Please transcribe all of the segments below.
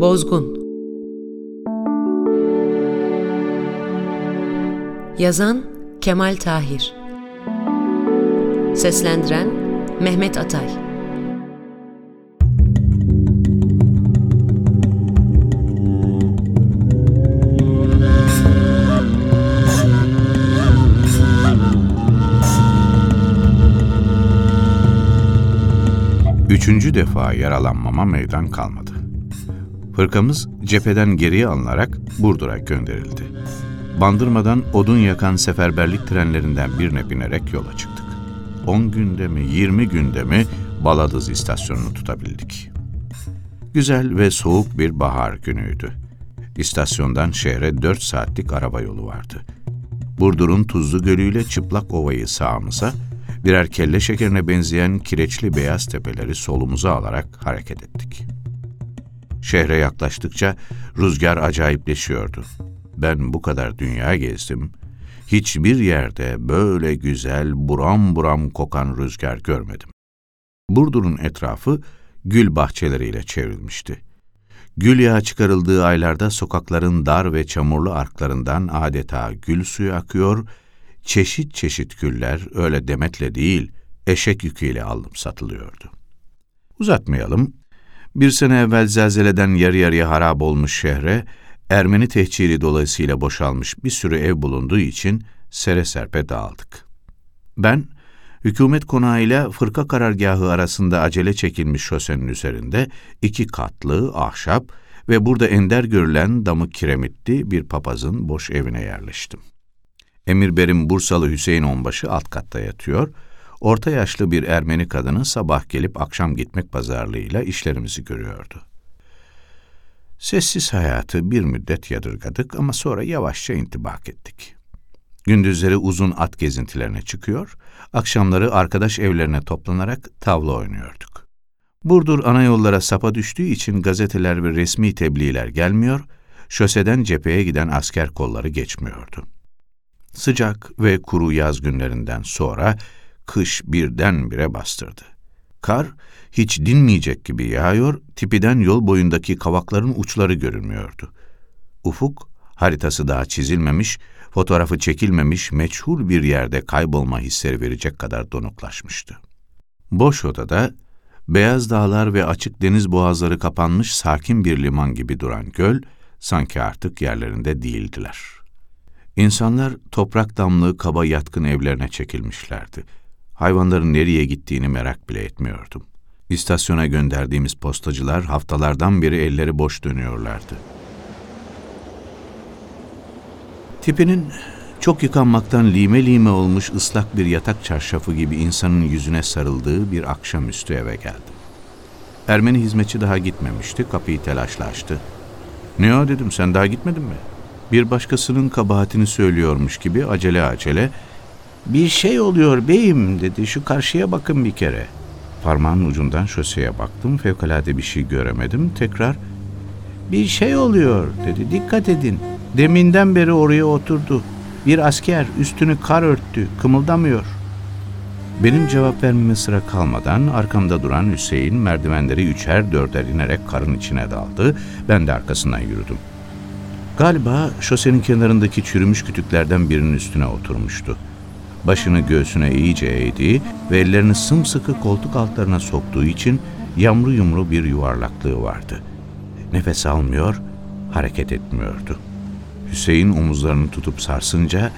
Bozgun. Yazan Kemal Tahir. Seslendiren Mehmet Atay. Üçüncü defa yaralanmama meydan kalmadı. Fırkamız cepheden geriye alınarak Burdur'a gönderildi. Bandırmadan odun yakan seferberlik trenlerinden birine binerek yola çıktık. 10 günde mi, 20 günde mi Baladız istasyonunu tutabildik. Güzel ve soğuk bir bahar günüydü. İstasyondan şehre 4 saatlik araba yolu vardı. Burdur'un Tuzlu Gölü ile Çıplak Ova'yı sağımıza, birer kelle şekerine benzeyen kireçli beyaz tepeleri solumuza alarak hareket ettik. Şehre yaklaştıkça rüzgar acayipleşiyordu. Ben bu kadar dünya gezdim, hiçbir yerde böyle güzel, buram buram kokan rüzgar görmedim. Burdur'un etrafı gül bahçeleriyle çevrilmişti. Gül yağı çıkarıldığı aylarda sokakların dar ve çamurlu arklarından adeta gül suyu akıyor, çeşit çeşit güller öyle demetle değil, eşek yüküyle alınıp satılıyordu. Uzatmayalım, bir sene evvel zelzeleden yarı yarıya harap olmuş şehre, Ermeni tehciri dolayısıyla boşalmış bir sürü ev bulunduğu için sere serpe dağıldık. Ben, hükümet konağı ile fırka karargahı arasında acele çekilmiş şosenin üzerinde iki katlı, ahşap ve burada ender görülen damı kiremitli bir papazın boş evine yerleştim. Emir Berim Bursalı Hüseyin Onbaşı alt katta yatıyor, orta yaşlı bir Ermeni kadının sabah gelip akşam gitmek pazarlığıyla işlerimizi görüyordu. Sessiz hayatı bir müddet yadırgadık ama sonra yavaşça intibak ettik. Gündüzleri uzun at gezintilerine çıkıyor, akşamları arkadaş evlerine toplanarak tavla oynuyorduk. Burdur ana yollara sapa düştüğü için gazeteler ve resmi tebliğler gelmiyor, şoseden cepheye giden asker kolları geçmiyordu. Sıcak ve kuru yaz günlerinden sonra kış birdenbire bastırdı. Kar hiç dinmeyecek gibi yağıyor, tipiden yol boyundaki kavakların uçları görünmüyordu. Ufuk, haritası daha çizilmemiş, fotoğrafı çekilmemiş meçhul bir yerde kaybolma hisleri verecek kadar donuklaşmıştı. Boş odada, beyaz dağlar ve açık deniz boğazları kapanmış sakin bir liman gibi duran göl, sanki artık yerlerinde değildiler. İnsanlar toprak damlığı kaba yatkın evlerine çekilmişlerdi. Hayvanların nereye gittiğini merak bile etmiyordum. İstasyona gönderdiğimiz postacılar haftalardan beri elleri boş dönüyorlardı. Tipinin çok yıkanmaktan lime lime olmuş ıslak bir yatak çarşafı gibi insanın yüzüne sarıldığı bir akşamüstü eve geldim. Ermeni hizmetçi daha gitmemişti, kapıyı telaşla açtı. Ne o dedim, sen daha gitmedin mi? Bir başkasının kabahatini söylüyormuş gibi acele acele, bir şey oluyor beyim dedi, şu karşıya bakın bir kere. Parmağın ucundan şoseye baktım, fevkalade bir şey göremedim. Tekrar, bir şey oluyor dedi, dikkat edin. Deminden beri oraya oturdu. Bir asker üstünü kar örttü, kımıldamıyor. Benim cevap vermeme sıra kalmadan arkamda duran Hüseyin merdivenleri üçer dörder inerek karın içine daldı. Ben de arkasından yürüdüm. Galiba şosenin kenarındaki çürümüş kütüklerden birinin üstüne oturmuştu. Başını göğsüne iyice eğdi ve ellerini sımsıkı koltuk altlarına soktuğu için yamru yumru bir yuvarlaklığı vardı. Nefes almıyor, hareket etmiyordu. Hüseyin omuzlarını tutup sarsınca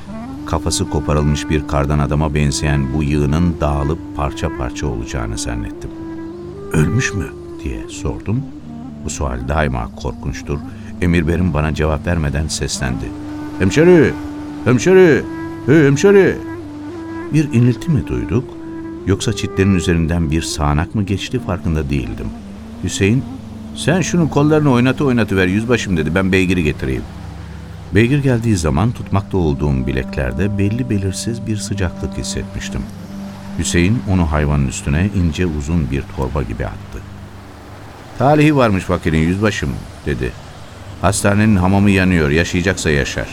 kafası koparılmış bir kardan adama benzeyen bu yığının dağılıp parça parça olacağını zannettim. Ölmüş mü diye sordum. Bu sual daima korkunçtur. Emir Berim bana cevap vermeden seslendi. Hemşeri, hemşeri, hey hemşeri. Bir inilti mi duyduk? Yoksa çitlerin üzerinden bir sağanak mı geçti farkında değildim. Hüseyin, sen şunun kollarını oynatı oynatı ver yüzbaşım dedi ben beygiri getireyim. Beygir geldiği zaman tutmakta olduğum bileklerde belli belirsiz bir sıcaklık hissetmiştim. Hüseyin onu hayvanın üstüne ince uzun bir torba gibi attı. Talihi varmış fakirin yüzbaşım dedi. Hastanenin hamamı yanıyor yaşayacaksa yaşar.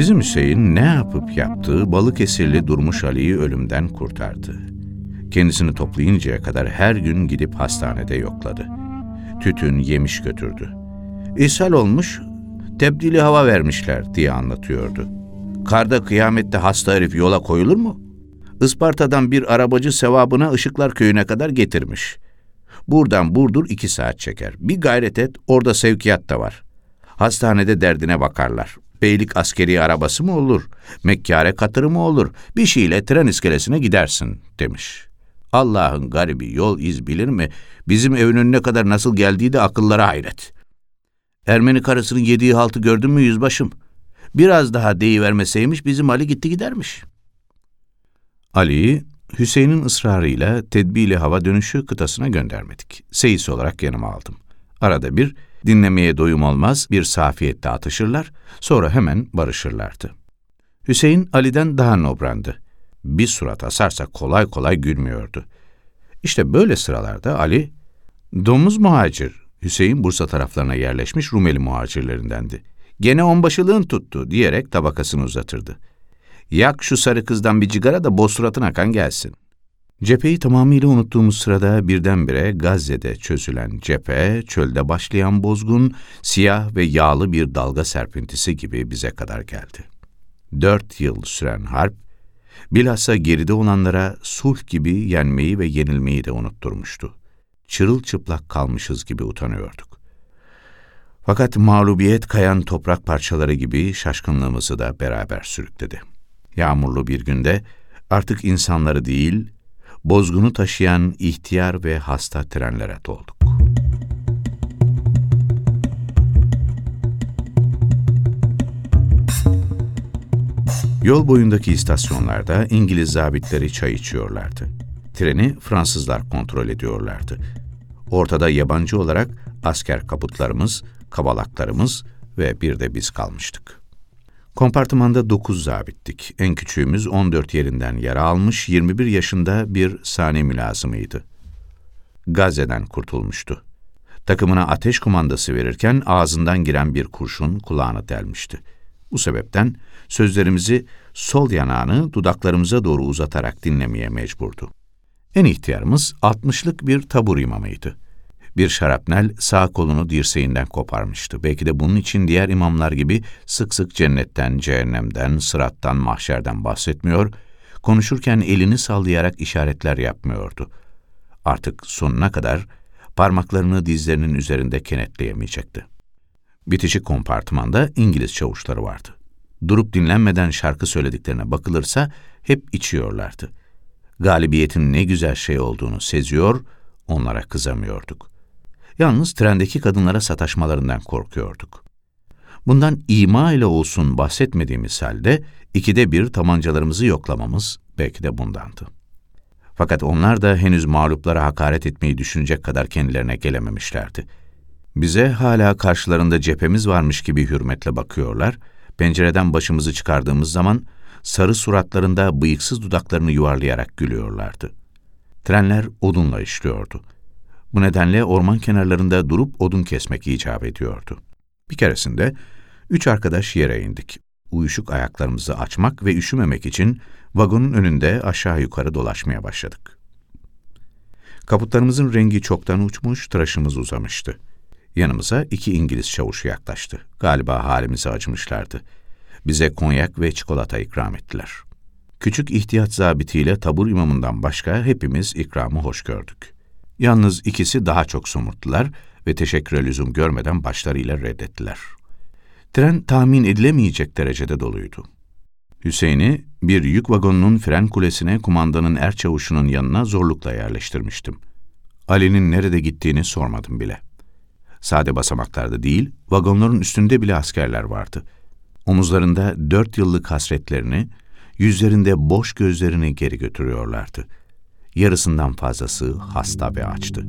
Bizim Hüseyin ne yapıp yaptığı Balıkesirli Durmuş Ali'yi ölümden kurtardı. Kendisini toplayıncaya kadar her gün gidip hastanede yokladı. Tütün yemiş götürdü. İshal olmuş, tebdili hava vermişler diye anlatıyordu. Karda kıyamette hasta herif yola koyulur mu? Isparta'dan bir arabacı sevabına Işıklar Köyü'ne kadar getirmiş. Buradan Burdur iki saat çeker. Bir gayret et, orada sevkiyat da var. Hastanede derdine bakarlar. Beylik askeri arabası mı olur? Mekkare katırı mı olur? Bir şeyle tren iskelesine gidersin, demiş. Allah'ın garibi yol iz bilir mi? Bizim evin önüne kadar nasıl geldiği de akıllara hayret. Ermeni karısının yediği haltı gördün mü yüzbaşım? Biraz daha deyivermeseymiş bizim Ali gitti gidermiş. Ali'yi Hüseyin'in ısrarıyla tedbili hava dönüşü kıtasına göndermedik. Seyis olarak yanıma aldım. Arada bir dinlemeye doyum olmaz bir safiyette atışırlar, sonra hemen barışırlardı. Hüseyin Ali'den daha nobrandı. Bir surat asarsa kolay kolay gülmüyordu. İşte böyle sıralarda Ali, domuz muhacir, Hüseyin Bursa taraflarına yerleşmiş Rumeli muhacirlerindendi. Gene onbaşılığın tuttu diyerek tabakasını uzatırdı. Yak şu sarı kızdan bir cigara da boz suratına kan gelsin. Cepheyi tamamıyla unuttuğumuz sırada birdenbire Gazze'de çözülen cephe, çölde başlayan bozgun, siyah ve yağlı bir dalga serpintisi gibi bize kadar geldi. Dört yıl süren harp, bilhassa geride olanlara sulh gibi yenmeyi ve yenilmeyi de unutturmuştu. Çırılçıplak kalmışız gibi utanıyorduk. Fakat mağlubiyet kayan toprak parçaları gibi şaşkınlığımızı da beraber sürükledi. Yağmurlu bir günde artık insanları değil, bozgunu taşıyan ihtiyar ve hasta trenlere dolduk. Yol boyundaki istasyonlarda İngiliz zabitleri çay içiyorlardı. Treni Fransızlar kontrol ediyorlardı. Ortada yabancı olarak asker kaputlarımız, kabalaklarımız ve bir de biz kalmıştık. Kompartımanda dokuz zabittik. En küçüğümüz 14 yerinden yara almış, 21 yaşında bir sani mülazımıydı. Gazze'den kurtulmuştu. Takımına ateş kumandası verirken ağzından giren bir kurşun kulağını delmişti. Bu sebepten sözlerimizi sol yanağını dudaklarımıza doğru uzatarak dinlemeye mecburdu. En ihtiyarımız altmışlık bir tabur imamıydı. Bir şarapnel sağ kolunu dirseğinden koparmıştı. Belki de bunun için diğer imamlar gibi sık sık cennetten, cehennemden, sırattan, mahşerden bahsetmiyor, konuşurken elini sallayarak işaretler yapmıyordu. Artık sonuna kadar parmaklarını dizlerinin üzerinde kenetleyemeyecekti. Bitişik kompartımanda İngiliz çavuşları vardı. Durup dinlenmeden şarkı söylediklerine bakılırsa hep içiyorlardı. Galibiyetin ne güzel şey olduğunu seziyor, onlara kızamıyorduk. Yalnız trendeki kadınlara sataşmalarından korkuyorduk. Bundan ima ile olsun bahsetmediğimiz halde ikide bir tabancalarımızı yoklamamız belki de bundandı. Fakat onlar da henüz mağluplara hakaret etmeyi düşünecek kadar kendilerine gelememişlerdi. Bize hala karşılarında cephemiz varmış gibi hürmetle bakıyorlar, pencereden başımızı çıkardığımız zaman sarı suratlarında bıyıksız dudaklarını yuvarlayarak gülüyorlardı. Trenler odunla işliyordu. Bu nedenle orman kenarlarında durup odun kesmek icap ediyordu. Bir keresinde üç arkadaş yere indik. Uyuşuk ayaklarımızı açmak ve üşümemek için vagonun önünde aşağı yukarı dolaşmaya başladık. Kaputlarımızın rengi çoktan uçmuş, tıraşımız uzamıştı. Yanımıza iki İngiliz çavuşu yaklaştı. Galiba halimize acımışlardı. Bize konyak ve çikolata ikram ettiler. Küçük ihtiyat zabitiyle tabur imamından başka hepimiz ikramı hoş gördük. Yalnız ikisi daha çok somurttular ve teşekküre lüzum görmeden başlarıyla reddettiler. Tren tahmin edilemeyecek derecede doluydu. Hüseyin'i bir yük vagonunun fren kulesine kumandanın er çavuşunun yanına zorlukla yerleştirmiştim. Ali'nin nerede gittiğini sormadım bile. Sade basamaklarda değil, vagonların üstünde bile askerler vardı. Omuzlarında dört yıllık hasretlerini, yüzlerinde boş gözlerini geri götürüyorlardı. Yarısından fazlası hasta ve açtı.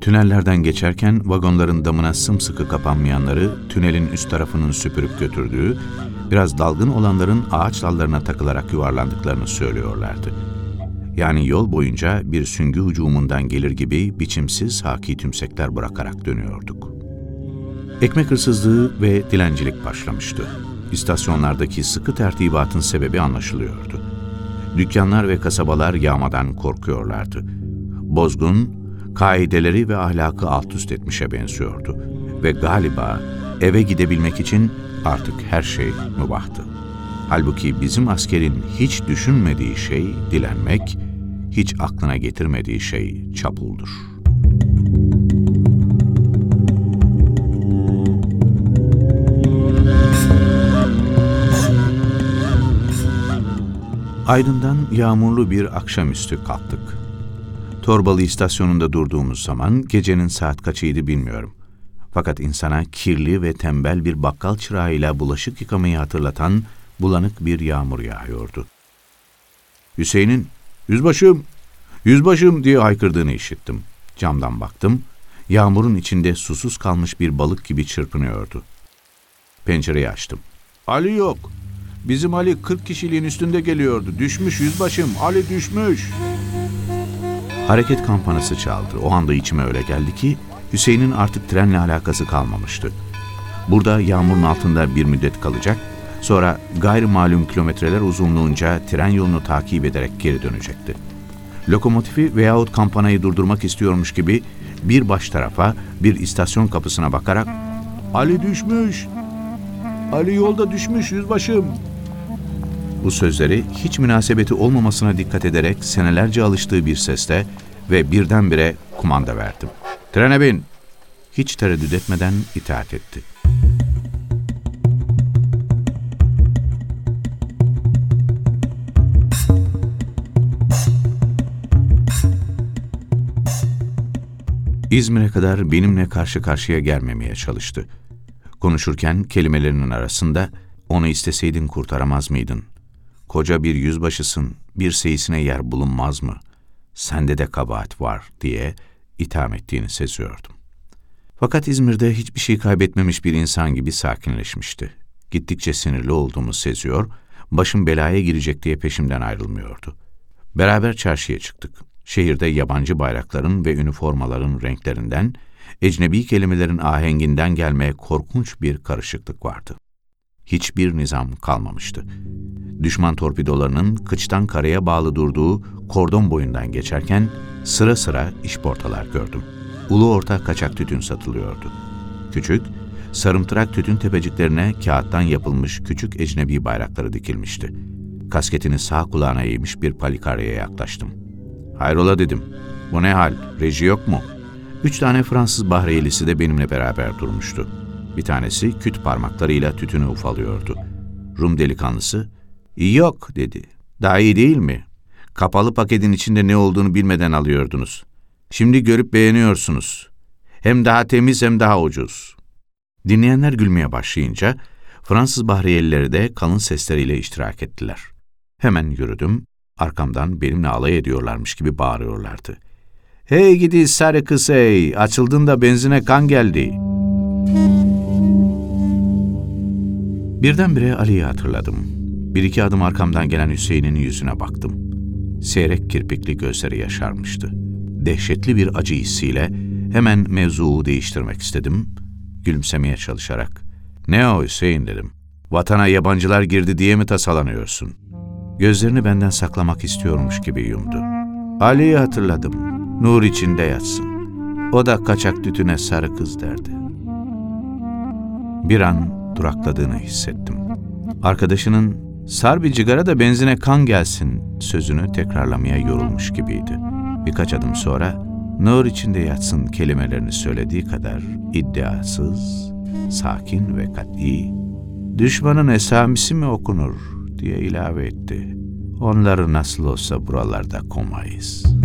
Tünellerden geçerken vagonların damına sımsıkı kapanmayanları tünelin üst tarafının süpürüp götürdüğü, biraz dalgın olanların ağaç dallarına takılarak yuvarlandıklarını söylüyorlardı. Yani yol boyunca bir süngü hücumundan gelir gibi biçimsiz haki tümsekler bırakarak dönüyorduk. Ekmek hırsızlığı ve dilencilik başlamıştı. İstasyonlardaki sıkı tertibatın sebebi anlaşılıyordu. Dükkanlar ve kasabalar yağmadan korkuyorlardı. Bozgun, kaideleri ve ahlakı alt üst etmişe benziyordu. Ve galiba eve gidebilmek için artık her şey mübahtı. Halbuki bizim askerin hiç düşünmediği şey dilenmek, hiç aklına getirmediği şey çapuldur. Aydın'dan yağmurlu bir akşamüstü kalktık. Torbalı istasyonunda durduğumuz zaman gecenin saat kaçıydı bilmiyorum. Fakat insana kirli ve tembel bir bakkal çırağıyla bulaşık yıkamayı hatırlatan bulanık bir yağmur yağıyordu. Hüseyin'in ''Yüzbaşım, yüzbaşım'' diye haykırdığını işittim. Camdan baktım. Yağmurun içinde susuz kalmış bir balık gibi çırpınıyordu. Pencereyi açtım. ''Ali yok. Bizim Ali 40 kişiliğin üstünde geliyordu. Düşmüş yüzbaşım, Ali düşmüş.'' Hareket kampanası çaldı. O anda içime öyle geldi ki Hüseyin'in artık trenle alakası kalmamıştı. Burada yağmurun altında bir müddet kalacak, sonra gayrimalum kilometreler uzunluğunca tren yolunu takip ederek geri dönecekti. Lokomotifi veyahut kampanayı durdurmak istiyormuş gibi bir baş tarafa, bir istasyon kapısına bakarak ''Ali düşmüş! Ali yolda düşmüş yüzbaşım!'' Bu sözleri hiç münasebeti olmamasına dikkat ederek senelerce alıştığı bir sesle ve birdenbire kumanda verdim. Trene bin! Hiç tereddüt etmeden itaat etti. İzmir'e kadar benimle karşı karşıya gelmemeye çalıştı. Konuşurken kelimelerinin arasında onu isteseydin kurtaramaz mıydın? Koca bir yüzbaşısın, bir seyisine yer bulunmaz mı? Sende de kabahat var diye itham ettiğini seziyordum. Fakat İzmir'de hiçbir şey kaybetmemiş bir insan gibi sakinleşmişti. Gittikçe sinirli olduğumu seziyor, başım belaya girecek diye peşimden ayrılmıyordu. Beraber çarşıya çıktık. Şehirde yabancı bayrakların ve üniformaların renklerinden, ecnebi kelimelerin ahenginden gelmeye korkunç bir karışıklık vardı. Hiçbir nizam kalmamıştı. Düşman torpidolarının kıçtan karaya bağlı durduğu kordon boyundan geçerken sıra sıra işportalar gördüm. Ulu orta kaçak tütün satılıyordu. Küçük, sarımtırak tütün tepeciklerine kağıttan yapılmış küçük ecnebi bayrakları dikilmişti. Kasketini sağ kulağına eğmiş bir palikaryaya yaklaştım. Hayrola dedim. Bu ne hal? Reji yok mu? Üç tane Fransız bahriyelisi de benimle beraber durmuştu. Bir tanesi küt parmaklarıyla tütünü ufalıyordu. Rum delikanlısı, yok dedi. Daha iyi değil mi? Kapalı paketin içinde ne olduğunu bilmeden alıyordunuz. Şimdi görüp beğeniyorsunuz. Hem daha temiz hem daha ucuz. Dinleyenler gülmeye başlayınca Fransız bahriyelileri de kalın sesleriyle iştirak ettiler. Hemen yürüdüm, arkamdan benimle alay ediyorlarmış gibi bağırıyorlardı. Hey gidi sarı kız hey, açıldın da benzine kan geldi. Birdenbire Ali'yi hatırladım. Bir iki adım arkamdan gelen Hüseyin'in yüzüne baktım. Seyrek kirpikli gözleri yaşarmıştı. Dehşetli bir acı hissiyle hemen mevzuu değiştirmek istedim. Gülümsemeye çalışarak. Ne o Hüseyin dedim. Vatana yabancılar girdi diye mi tasalanıyorsun? Gözlerini benden saklamak istiyormuş gibi yumdu. Ali'yi hatırladım. Nur içinde yatsın. O da kaçak tütüne sarı kız derdi. Bir an durakladığını hissettim. Arkadaşının sar bir cigara da benzine kan gelsin sözünü tekrarlamaya yorulmuş gibiydi. Birkaç adım sonra nur içinde yatsın kelimelerini söylediği kadar iddiasız, sakin ve kat'i, düşmanın esamisi mi okunur diye ilave etti. Onları nasıl olsa buralarda komayız.''